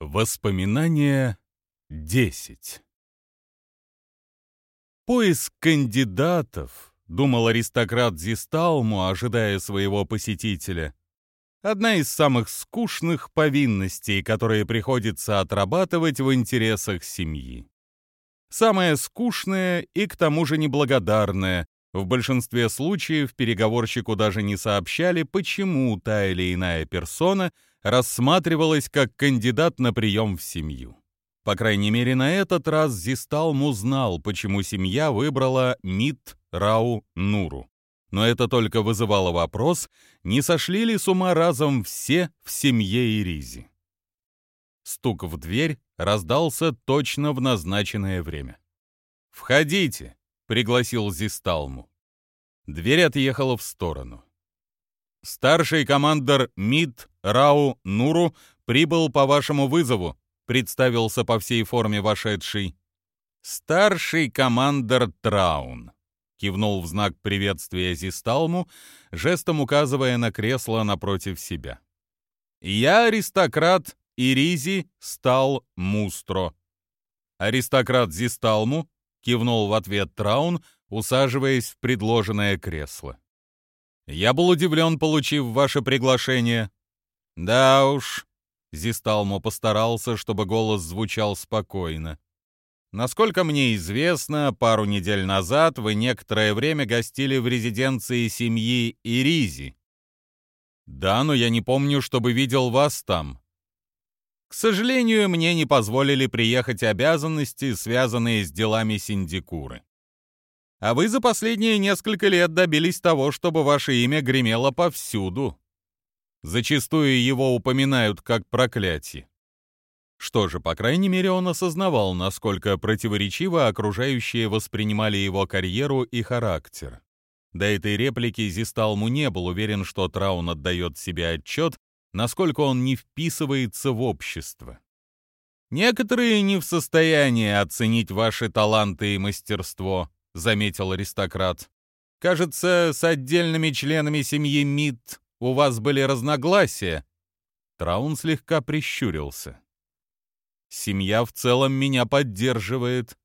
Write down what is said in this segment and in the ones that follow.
Воспоминания 10 Поиск кандидатов, думал аристократ Зисталму, ожидая своего посетителя, одна из самых скучных повинностей, которые приходится отрабатывать в интересах семьи. Самое скучное и к тому же неблагодарное. В большинстве случаев переговорщику даже не сообщали, почему та или иная персона – рассматривалась как кандидат на прием в семью. По крайней мере, на этот раз Зисталм узнал, почему семья выбрала Мит Рау Нуру. Но это только вызывало вопрос, не сошли ли с ума разом все в семье Иризи. Стук в дверь раздался точно в назначенное время. «Входите», — пригласил Зисталму. Дверь отъехала в сторону. Старший командир МИД Рау Нуру прибыл по вашему вызову, представился по всей форме вошедший. Старший командир Траун кивнул в знак приветствия Зисталму, жестом указывая на кресло напротив себя. Я аристократ Иризи стал Мустро. Аристократ Зисталму кивнул в ответ Траун, усаживаясь в предложенное кресло. Я был удивлен, получив ваше приглашение. Да уж, Зисталмо постарался, чтобы голос звучал спокойно. Насколько мне известно, пару недель назад вы некоторое время гостили в резиденции семьи Иризи. Да, но я не помню, чтобы видел вас там. К сожалению, мне не позволили приехать обязанности, связанные с делами синдикуры. А вы за последние несколько лет добились того, чтобы ваше имя гремело повсюду. Зачастую его упоминают как проклятие. Что же, по крайней мере, он осознавал, насколько противоречиво окружающие воспринимали его карьеру и характер. До этой реплики Зисталму не был уверен, что Траун отдает себе отчет, насколько он не вписывается в общество. Некоторые не в состоянии оценить ваши таланты и мастерство, — заметил аристократ. «Кажется, с отдельными членами семьи Мид у вас были разногласия». Траун слегка прищурился. «Семья в целом меня поддерживает».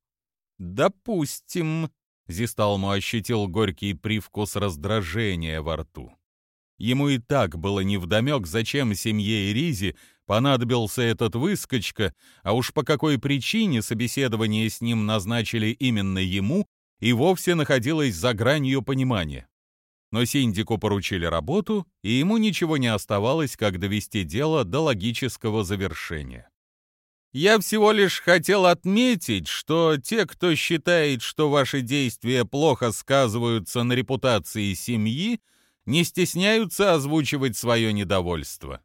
«Допустим», — Зисталму ощутил горький привкус раздражения во рту. Ему и так было невдомек, зачем семье Иризи понадобился этот выскочка, а уж по какой причине собеседование с ним назначили именно ему, и вовсе находилась за гранью понимания. Но Синдику поручили работу, и ему ничего не оставалось, как довести дело до логического завершения. Я всего лишь хотел отметить, что те, кто считает, что ваши действия плохо сказываются на репутации семьи, не стесняются озвучивать свое недовольство.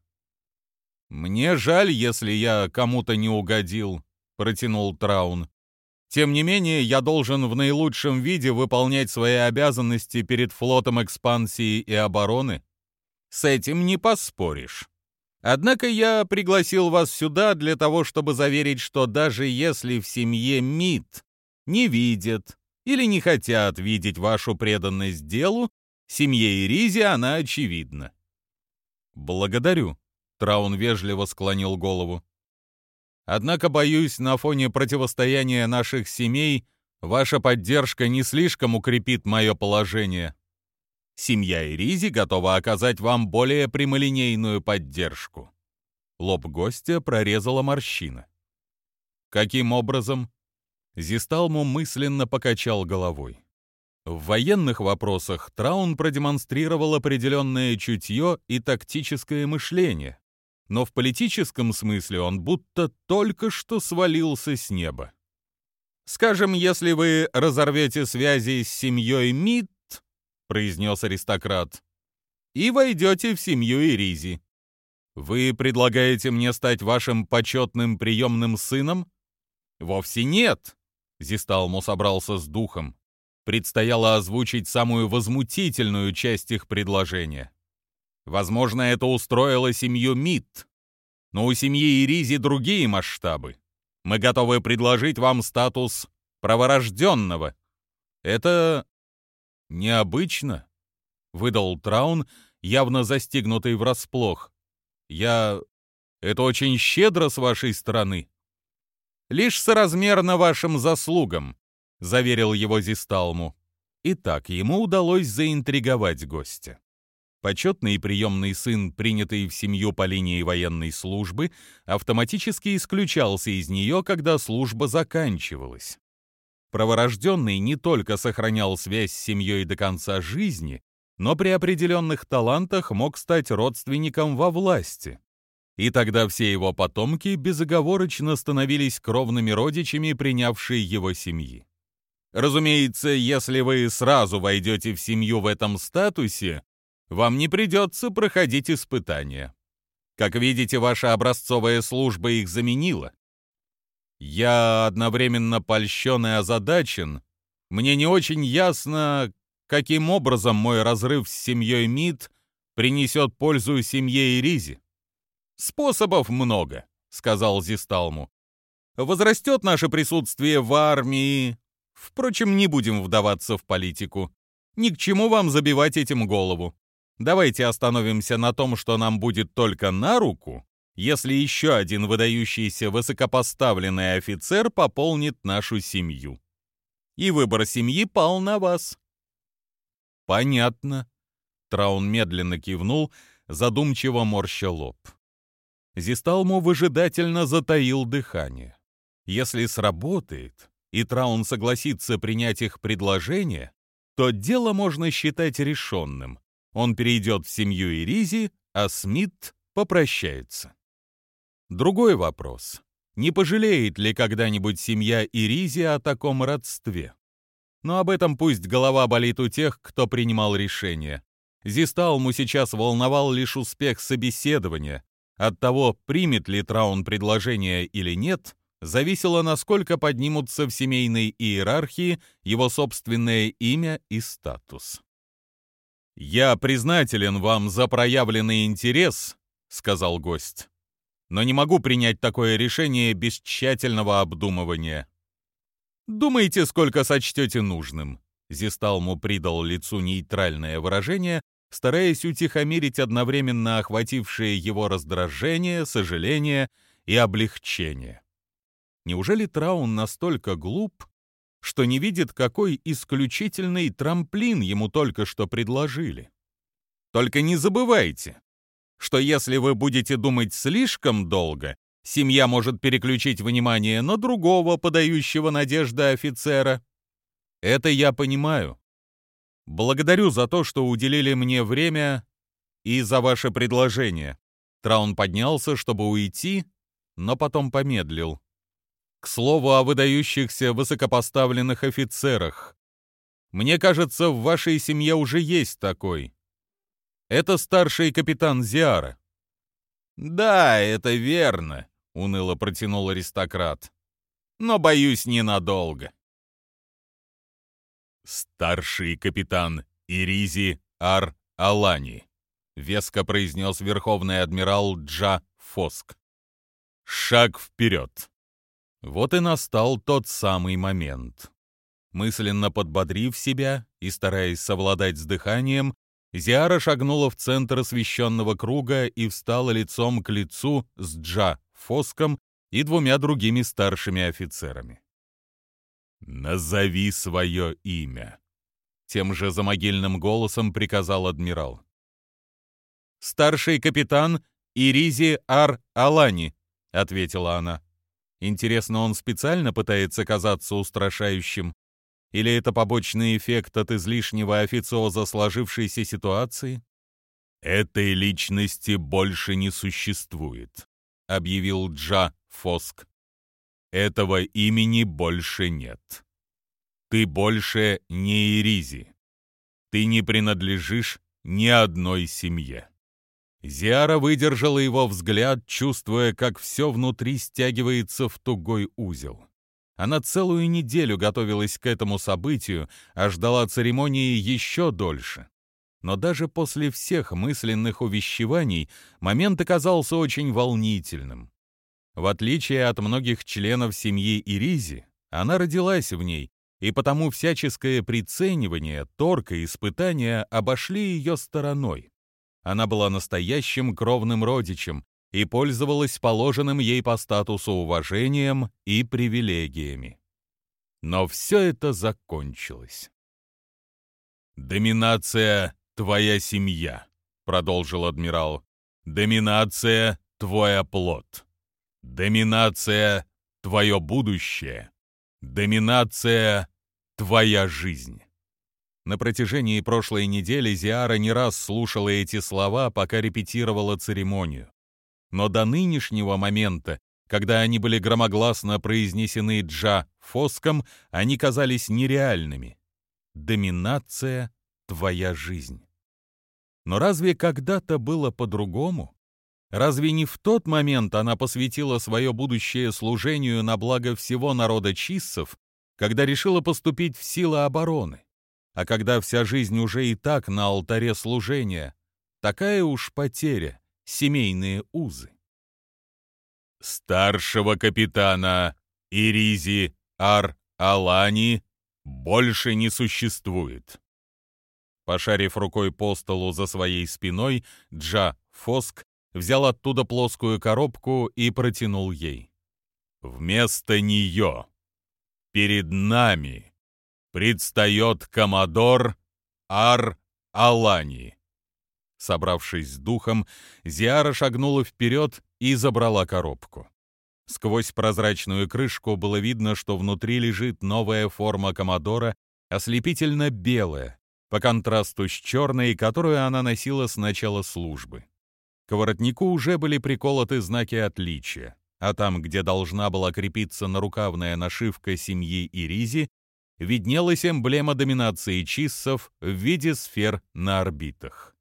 «Мне жаль, если я кому-то не угодил», — протянул Траун. Тем не менее, я должен в наилучшем виде выполнять свои обязанности перед флотом экспансии и обороны. С этим не поспоришь. Однако я пригласил вас сюда для того, чтобы заверить, что даже если в семье МИД не видят или не хотят видеть вашу преданность делу, семье Иризи она очевидна. «Благодарю», — Траун вежливо склонил голову. Однако, боюсь, на фоне противостояния наших семей ваша поддержка не слишком укрепит мое положение. Семья Иризи готова оказать вам более прямолинейную поддержку». Лоб гостя прорезала морщина. «Каким образом?» Зисталму мысленно покачал головой. В военных вопросах Траун продемонстрировал определенное чутье и тактическое мышление, но в политическом смысле он будто только что свалился с неба. «Скажем, если вы разорвете связи с семьей Мид», — произнес аристократ, — «и войдете в семью Иризи. Вы предлагаете мне стать вашим почетным приемным сыном?» «Вовсе нет», — Зисталму собрался с духом. Предстояло озвучить самую возмутительную часть их предложения. Возможно, это устроило семью Мид. Но у семьи Иризи другие масштабы. Мы готовы предложить вам статус праворожденного. Это необычно, — выдал Траун, явно застигнутый врасплох. Я... Это очень щедро с вашей стороны. Лишь соразмерно вашим заслугам, заверил его Зисталму. Итак, ему удалось заинтриговать гостя. Почетный и приемный сын, принятый в семью по линии военной службы, автоматически исключался из нее, когда служба заканчивалась. Праворожденный не только сохранял связь с семьей до конца жизни, но при определенных талантах мог стать родственником во власти. И тогда все его потомки безоговорочно становились кровными родичами принявшей его семьи. Разумеется, если вы сразу войдете в семью в этом статусе, вам не придется проходить испытания. Как видите, ваша образцовая служба их заменила. Я одновременно польщен и озадачен. Мне не очень ясно, каким образом мой разрыв с семьей Мид принесет пользу семье Иризи. «Способов много», — сказал Зисталму. «Возрастет наше присутствие в армии. Впрочем, не будем вдаваться в политику. Ни к чему вам забивать этим голову. Давайте остановимся на том, что нам будет только на руку, если еще один выдающийся высокопоставленный офицер пополнит нашу семью. И выбор семьи пал на вас. Понятно. Траун медленно кивнул, задумчиво морща лоб. Зисталму выжидательно затаил дыхание. Если сработает, и Траун согласится принять их предложение, то дело можно считать решенным он перейдет в семью Иризи, а Смит попрощается. Другой вопрос. Не пожалеет ли когда-нибудь семья Иризи о таком родстве? Но об этом пусть голова болит у тех, кто принимал решение. Зисталму сейчас волновал лишь успех собеседования. От того, примет ли Траун предложение или нет, зависело, насколько поднимутся в семейной иерархии его собственное имя и статус. «Я признателен вам за проявленный интерес», — сказал гость, «но не могу принять такое решение без тщательного обдумывания». «Думайте, сколько сочтете нужным», — Зисталму придал лицу нейтральное выражение, стараясь утихомирить одновременно охватившее его раздражение, сожаление и облегчение. Неужели Траун настолько глуп, что не видит, какой исключительный трамплин ему только что предложили. Только не забывайте, что если вы будете думать слишком долго, семья может переключить внимание на другого подающего надежды офицера. Это я понимаю. Благодарю за то, что уделили мне время и за ваше предложение. Траун поднялся, чтобы уйти, но потом помедлил. К слову о выдающихся высокопоставленных офицерах. Мне кажется, в вашей семье уже есть такой. Это старший капитан Зиара. Да, это верно, уныло протянул аристократ. Но боюсь ненадолго. Старший капитан Иризи Ар Алани, веско произнес верховный адмирал Джа Фоск. Шаг вперед. Вот и настал тот самый момент. Мысленно подбодрив себя и стараясь совладать с дыханием, Зиара шагнула в центр освещенного круга и встала лицом к лицу с Джа Фоском и двумя другими старшими офицерами. «Назови свое имя», — тем же замогильным голосом приказал адмирал. «Старший капитан Иризи Ар-Алани», — ответила она. Интересно, он специально пытается казаться устрашающим? Или это побочный эффект от излишнего официоза сложившейся ситуации? «Этой личности больше не существует», — объявил Джа Фоск. «Этого имени больше нет. Ты больше не Иризи. Ты не принадлежишь ни одной семье». Зиара выдержала его взгляд, чувствуя, как все внутри стягивается в тугой узел. Она целую неделю готовилась к этому событию, а ждала церемонии еще дольше. Но даже после всех мысленных увещеваний момент оказался очень волнительным. В отличие от многих членов семьи Иризи, она родилась в ней, и потому всяческое приценивание, торг и испытания обошли ее стороной. Она была настоящим кровным родичем, и пользовалась положенным ей по статусу уважением и привилегиями. Но все это закончилось. «Доминация — твоя семья», — продолжил адмирал. «Доминация — твой оплот. Доминация — твое будущее. Доминация — твоя жизнь». На протяжении прошлой недели Зиара не раз слушала эти слова, пока репетировала церемонию. Но до нынешнего момента, когда они были громогласно произнесены Джа Фоском, они казались нереальными. Доминация — твоя жизнь. Но разве когда-то было по-другому? Разве не в тот момент она посвятила свое будущее служению на благо всего народа чиссов, когда решила поступить в силы обороны? А когда вся жизнь уже и так на алтаре служения, такая уж потеря, семейные узы. Старшего капитана Иризи Ар-Алани больше не существует. Пошарив рукой по столу за своей спиной, Джа Фоск взял оттуда плоскую коробку и протянул ей. Вместо нее перед нами предстает коммодор Ар-Алани. Собравшись с духом, Зиара шагнула вперед и забрала коробку. Сквозь прозрачную крышку было видно, что внутри лежит новая форма Комодора, ослепительно белая, по контрасту с черной, которую она носила с начала службы. К воротнику уже были приколоты знаки отличия, а там, где должна была крепиться нарукавная нашивка семьи Иризи, виднелась эмблема доминации чиссов в виде сфер на орбитах.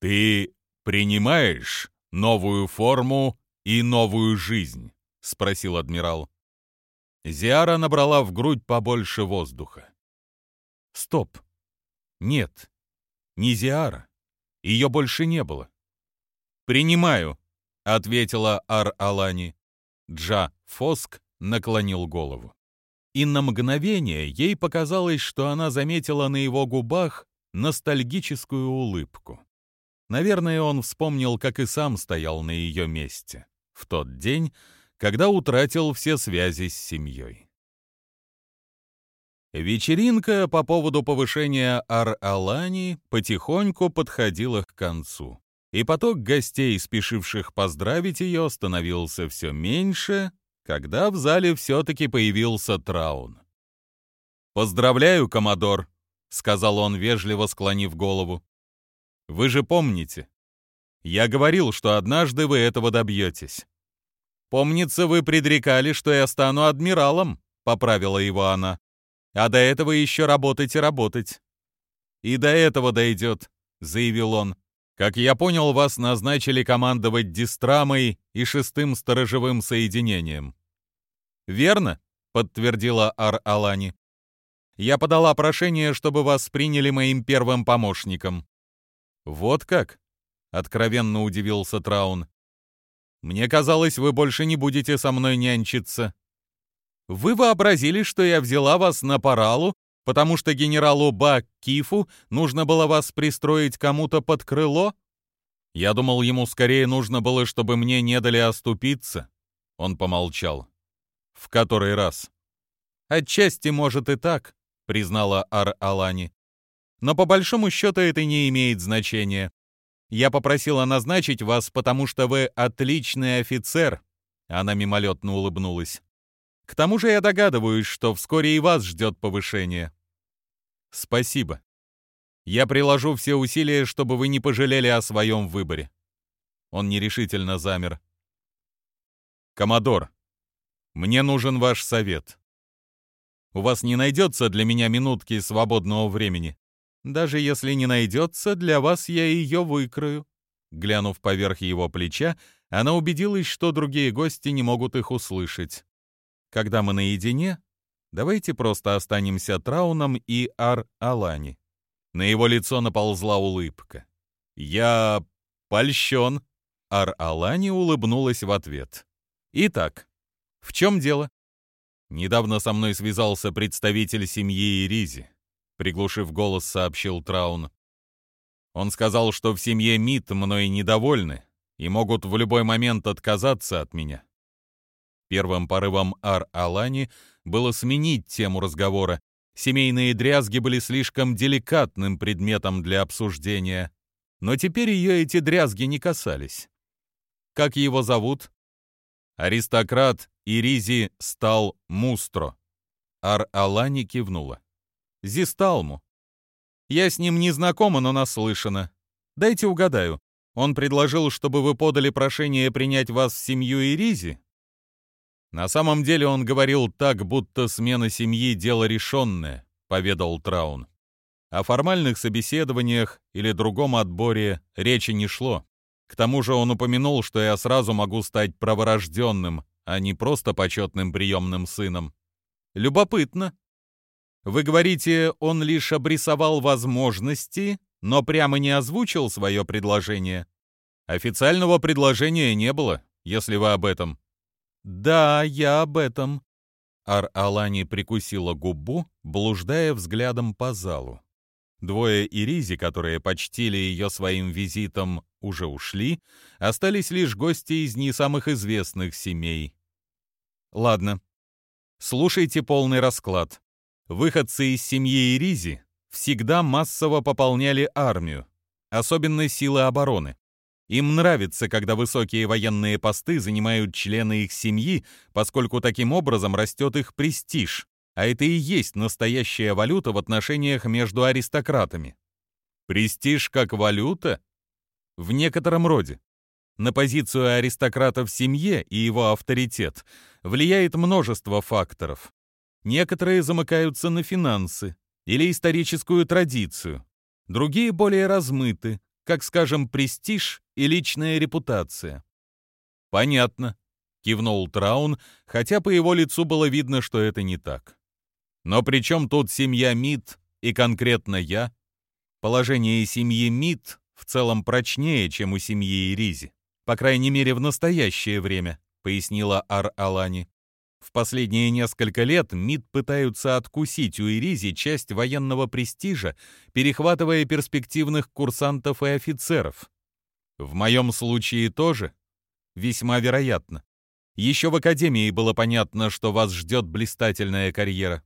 «Ты принимаешь новую форму и новую жизнь?» — спросил адмирал. Зиара набрала в грудь побольше воздуха. «Стоп! Нет, не Зиара. Ее больше не было». «Принимаю», — ответила Ар-Алани. Джа Фоск наклонил голову и на мгновение ей показалось, что она заметила на его губах ностальгическую улыбку. Наверное, он вспомнил, как и сам стоял на ее месте в тот день, когда утратил все связи с семьей. Вечеринка по поводу повышения Ар-Алани потихоньку подходила к концу, и поток гостей, спешивших поздравить ее, становился все меньше, когда в зале все-таки появился Траун. «Поздравляю, Комодор», — сказал он, вежливо склонив голову. «Вы же помните, я говорил, что однажды вы этого добьетесь». «Помнится, вы предрекали, что я стану адмиралом», — поправила его она. «А до этого еще работать и работать». «И до этого дойдет», — заявил он. Как я понял, вас назначили командовать Дистрамой и шестым сторожевым соединением. Верно? подтвердила Ар-Алани. Я подала прошение, чтобы вас приняли моим первым помощником. Вот как? откровенно удивился Траун. Мне казалось, вы больше не будете со мной нянчиться. Вы вообразили, что я взяла вас на паралу потому что генералу Ба Кифу нужно было вас пристроить кому-то под крыло? Я думал, ему скорее нужно было, чтобы мне не дали оступиться. Он помолчал. В который раз? Отчасти, может, и так, признала Ар-Алани. Но по большому счету это не имеет значения. Я попросила назначить вас, потому что вы отличный офицер. Она мимолетно улыбнулась. К тому же я догадываюсь, что вскоре и вас ждет повышение. Спасибо. Я приложу все усилия, чтобы вы не пожалели о своем выборе. Он нерешительно замер. Комодор, мне нужен ваш совет. У вас не найдется для меня минутки свободного времени. Даже если не найдется, для вас я ее выкрою. Глянув поверх его плеча, она убедилась, что другие гости не могут их услышать. Когда мы наедине, Давайте просто останемся Трауном и Ар-Алани. На его лицо наползла улыбка. «Я польщен!» Ар-Алани улыбнулась в ответ. «Итак, в чем дело?» «Недавно со мной связался представитель семьи Иризи», — приглушив голос, сообщил Траун. «Он сказал, что в семье Мит мной недовольны, и могут в любой момент отказаться от меня. Первым порывом Ар-Алани было сменить тему разговора. Семейные дрязги были слишком деликатным предметом для обсуждения. Но теперь ее эти дрязги не касались. Как его зовут? Аристократ Иризи стал Мустро. Ар-Алани кивнула. Зисталму. Я с ним не знакома, но наслышана. Дайте угадаю. Он предложил, чтобы вы подали прошение принять вас в семью Иризи? На самом деле он говорил так, будто смена семьи — дело решенное, поведал Траун. О формальных собеседованиях или другом отборе речи не шло. К тому же он упомянул, что я сразу могу стать праворожденным, а не просто почетным приемным сыном. Любопытно. Вы говорите, он лишь обрисовал возможности, но прямо не озвучил свое предложение? Официального предложения не было, если вы об этом. Да, я об этом. Ар-Алани прикусила губу, блуждая взглядом по залу. Двое Иризи, которые почтили ее своим визитом, уже ушли, остались лишь гости из не самых известных семей. Ладно, слушайте полный расклад. Выходцы из семьи Иризи всегда массово пополняли армию, особенно силы обороны. Им нравится, когда высокие военные посты занимают члены их семьи, поскольку таким образом растет их престиж, а это и есть настоящая валюта в отношениях между аристократами. Престиж как валюта? В некотором роде. На позицию аристократа в семье и его авторитет влияет множество факторов. Некоторые замыкаются на финансы или историческую традицию, другие более размыты, как, скажем, престиж и личная репутация. Понятно, кивнул Траун, хотя по его лицу было видно, что это не так. Но при чем тут семья Мид и конкретно я? Положение семьи Мид в целом прочнее, чем у семьи Иризи, по крайней мере в настоящее время, пояснила Ар-Алани. В последние несколько лет МИД пытаются откусить у Иризи часть военного престижа, перехватывая перспективных курсантов и офицеров. В моем случае тоже? Весьма вероятно. Еще в Академии было понятно, что вас ждет блистательная карьера.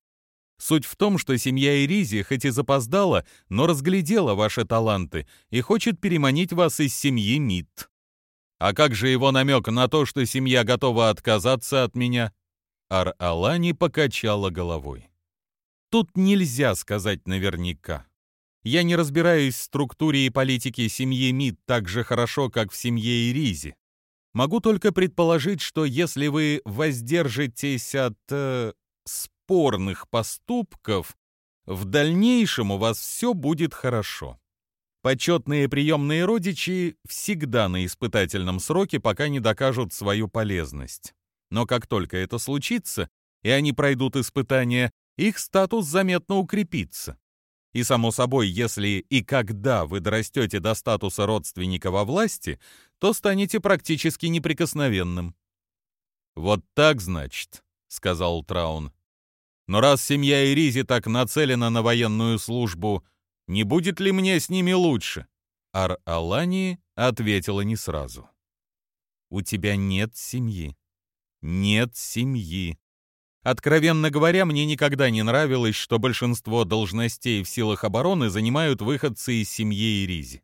Суть в том, что семья Иризи хоть и запоздала, но разглядела ваши таланты и хочет переманить вас из семьи МИД. А как же его намек на то, что семья готова отказаться от меня? Ар-Алани покачала головой. Тут нельзя сказать наверняка. Я не разбираюсь в структуре и политике семьи Мид так же хорошо, как в семье Иризи. Могу только предположить, что если вы воздержитесь от э, спорных поступков, в дальнейшем у вас все будет хорошо. Почетные приемные родичи всегда на испытательном сроке, пока не докажут свою полезность. Но как только это случится, и они пройдут испытания, их статус заметно укрепится. И, само собой, если и когда вы дорастете до статуса родственника во власти, то станете практически неприкосновенным. «Вот так, значит», — сказал Траун. «Но раз семья Иризи так нацелена на военную службу, не будет ли мне с ними лучше?» Ар-Алани ответила не сразу. «У тебя нет семьи», нет семьи. Откровенно говоря, мне никогда не нравилось, что большинство должностей в силах обороны занимают выходцы из семьи Иризи.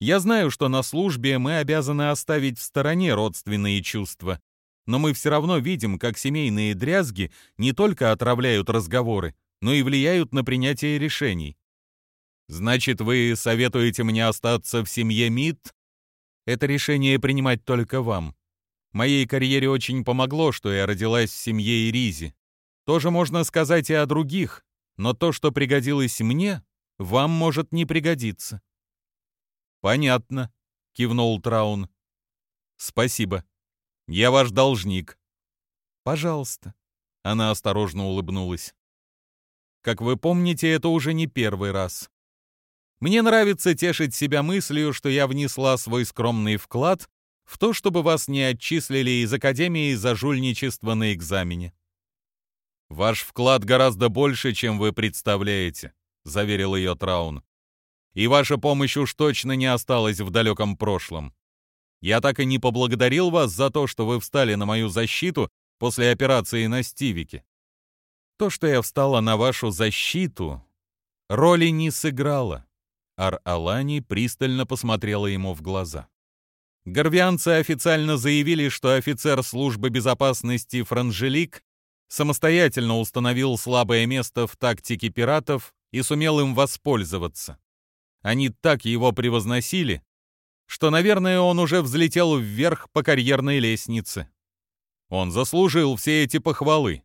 Я знаю, что на службе мы обязаны оставить в стороне родственные чувства, но мы все равно видим, как семейные дрязги не только отравляют разговоры, но и влияют на принятие решений. Значит, вы советуете мне остаться в семье МИД? Это решение принимать только вам. Моей карьере очень помогло, что я родилась в семье Иризи. Тоже можно сказать и о других, но то, что пригодилось мне, вам может не пригодиться. Понятно, кивнул Траун. Спасибо. Я ваш должник. Пожалуйста. Она осторожно улыбнулась. Как вы помните, это уже не первый раз. Мне нравится тешить себя мыслью, что я внесла свой скромный вклад в то, чтобы вас не отчислили из Академии за жульничество на экзамене. «Ваш вклад гораздо больше, чем вы представляете», — заверил ее Траун. «И ваша помощь уж точно не осталась в далеком прошлом. Я так и не поблагодарил вас за то, что вы встали на мою защиту после операции на Стивике. То, что я встала на вашу защиту, роли не сыграло. Ар-Алани пристально посмотрела ему в глаза. Горвианцы официально заявили, что офицер службы безопасности Франжелик самостоятельно установил слабое место в тактике пиратов и сумел им воспользоваться. Они так его превозносили, что, наверное, он уже взлетел вверх по карьерной лестнице. Он заслужил все эти похвалы.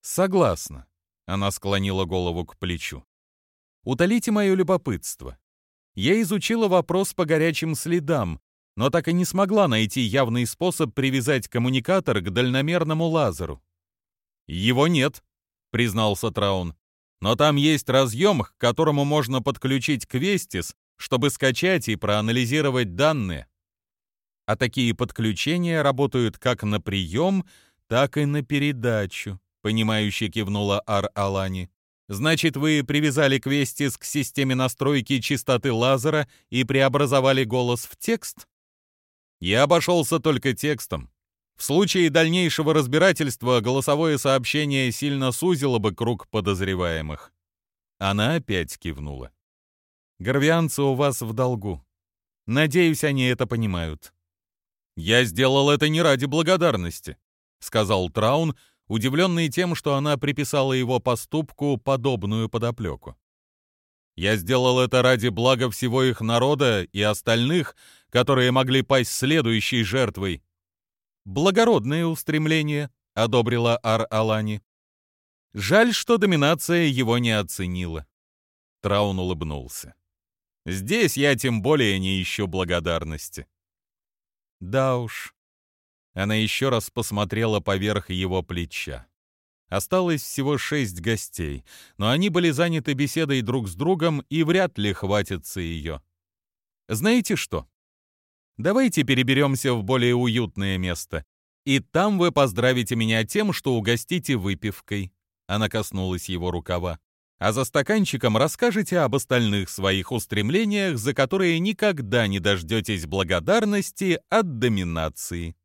Согласна. Она склонила голову к плечу. Утолите мое любопытство. Я изучила вопрос по горячим следам, но так и не смогла найти явный способ привязать коммуникатор к дальномерному лазеру. «Его нет», — признался Траун. «Но там есть разъем, к которому можно подключить Квестис, чтобы скачать и проанализировать данные. А такие подключения работают как на прием, так и на передачу», — понимающе кивнула Ар-Алани. «Значит, вы привязали Квестис к системе настройки частоты лазера и преобразовали голос в текст?» Я обошелся только текстом. В случае дальнейшего разбирательства голосовое сообщение сильно сузило бы круг подозреваемых. Она опять кивнула. «Горвианцы у вас в долгу. Надеюсь, они это понимают». «Я сделал это не ради благодарности», — сказал Траун, удивленный тем, что она приписала его поступку подобную подоплеку. «Я сделал это ради блага всего их народа и остальных, которые могли пасть следующей жертвой. «Благородное устремление», — одобрила Ар-Алани. Жаль, что доминация его не оценила. Траун улыбнулся. Здесь я тем более не ищу благодарности. Да уж. Она еще раз посмотрела поверх его плеча. Осталось всего шесть гостей, но они были заняты беседой друг с другом и вряд ли хватится ее. Знаете что? Давайте переберемся в более уютное место. И там вы поздравите меня тем, что угостите выпивкой». Она коснулась его рукава. «А за стаканчиком расскажете об остальных своих устремлениях, за которые никогда не дождетесь благодарности от доминации».